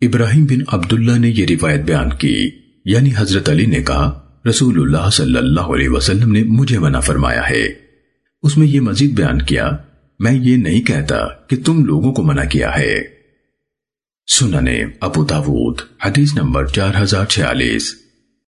ابراہیم بن عبداللہ نے یہ روایت بیان کی۔ یعنی حضرت علی نے کہا، رسول اللہ صلی اللہ علیہ وسلم نے مجھے منع فرمایا ہے۔ اس میں یہ مزید بیان کیا، میں یہ نہیں کہتا کہ تم لوگوں کو منع کیا ہے۔ سننے ابو داود، حدیث نمبر چار ہزار چھیالیس۔